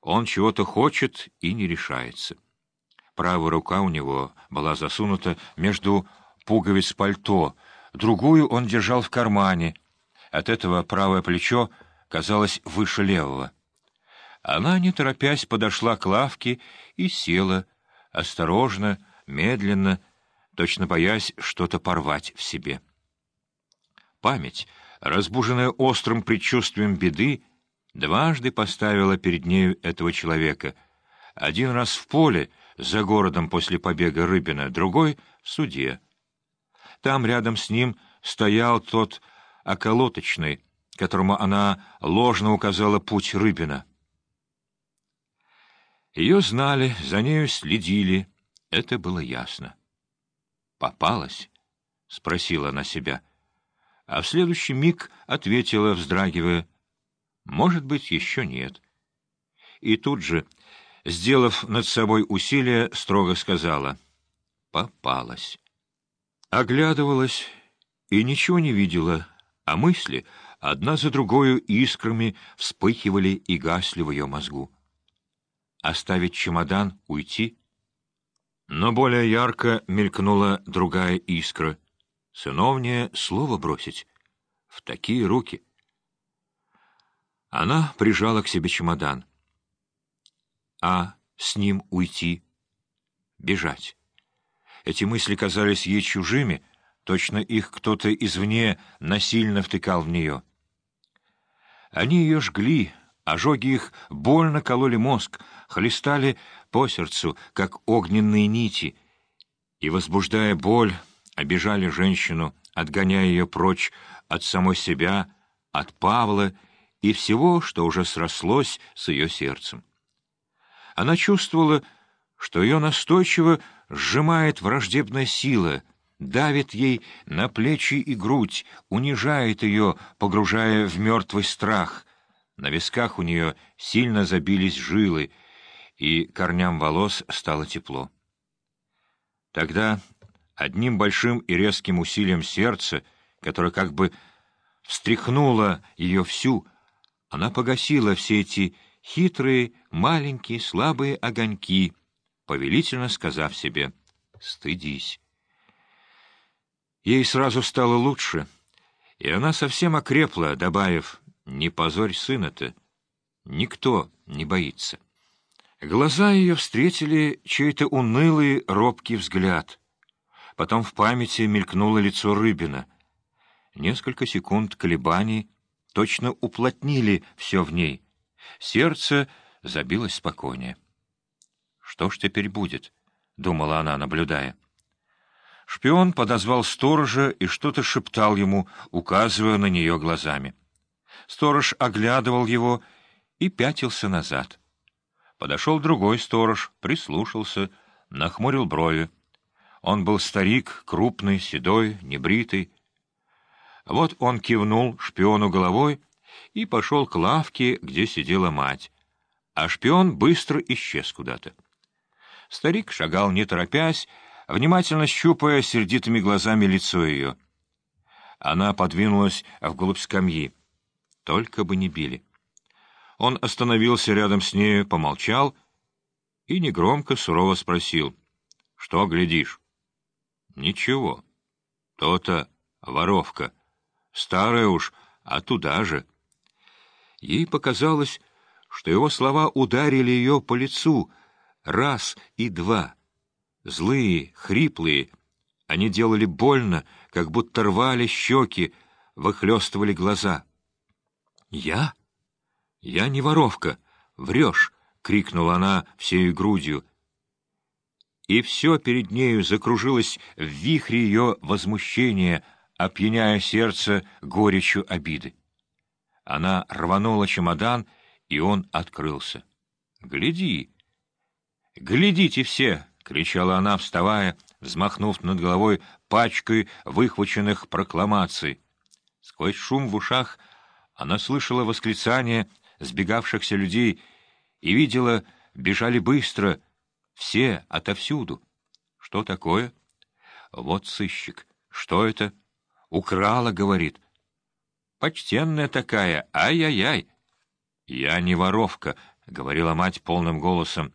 Он чего-то хочет и не решается. Правая рука у него была засунута между пуговиц пальто, другую он держал в кармане. От этого правое плечо казалось выше левого. Она, не торопясь, подошла к лавке и села, осторожно, медленно, точно боясь что-то порвать в себе. Память, разбуженная острым предчувствием беды, дважды поставила перед нею этого человека. Один раз в поле, за городом после побега Рыбина, другой — в суде. Там рядом с ним стоял тот околоточный, которому она ложно указала путь Рыбина. Ее знали, за нею следили, это было ясно. «Попалась?» — спросила она себя. А в следующий миг ответила, вздрагивая, «Может быть, еще нет». И тут же, сделав над собой усилие, строго сказала, «Попалась». Оглядывалась и ничего не видела, а мысли одна за другою искрами вспыхивали и гасли в ее мозгу. Оставить чемодан, уйти — но более ярко мелькнула другая искра. Сыновнее слово бросить. В такие руки. Она прижала к себе чемодан. А с ним уйти, бежать. Эти мысли казались ей чужими, точно их кто-то извне насильно втыкал в нее. Они ее жгли, ожоги их больно кололи мозг, хлестали по сердцу, как огненные нити, и, возбуждая боль, обижали женщину, отгоняя ее прочь от самой себя, от Павла и всего, что уже срослось с ее сердцем. Она чувствовала, что ее настойчиво сжимает враждебная сила, давит ей на плечи и грудь, унижает ее, погружая в мертвый страх. На висках у нее сильно забились жилы, и корням волос стало тепло. Тогда одним большим и резким усилием сердца, которое как бы встряхнуло ее всю, она погасила все эти хитрые, маленькие, слабые огоньки, повелительно сказав себе «стыдись». Ей сразу стало лучше, и она совсем окрепла, добавив «не позорь сына-то, никто не боится». Глаза ее встретили чей-то унылый, робкий взгляд. Потом в памяти мелькнуло лицо Рыбина. Несколько секунд колебаний точно уплотнили все в ней. Сердце забилось спокойнее. «Что ж теперь будет?» — думала она, наблюдая. Шпион подозвал сторожа и что-то шептал ему, указывая на нее глазами. Сторож оглядывал его и пятился назад. Подошел другой сторож, прислушался, нахмурил брови. Он был старик, крупный, седой, небритый. Вот он кивнул шпиону головой и пошел к лавке, где сидела мать. А шпион быстро исчез куда-то. Старик шагал не торопясь, внимательно щупая сердитыми глазами лицо ее. Она подвинулась вглубь скамьи. Только бы не били. Он остановился рядом с нею, помолчал и негромко, сурово спросил. — Что глядишь? — Ничего. То-то воровка. Старая уж, а туда же. Ей показалось, что его слова ударили ее по лицу раз и два. Злые, хриплые, они делали больно, как будто рвали щеки, выхлестывали глаза. «Я?» «Я не воровка! Врешь!» — крикнула она всею грудью. И все перед нею закружилось в вихре ее возмущения, опьяняя сердце горечью обиды. Она рванула чемодан, и он открылся. «Гляди! Глядите все!» — кричала она, вставая, взмахнув над головой пачкой выхваченных прокламаций. Сквозь шум в ушах она слышала восклицание сбегавшихся людей и видела, бежали быстро, все отовсюду. Что такое? Вот сыщик. Что это? Украла, говорит. Почтенная такая, ай-яй-яй. Я не воровка, говорила мать полным голосом,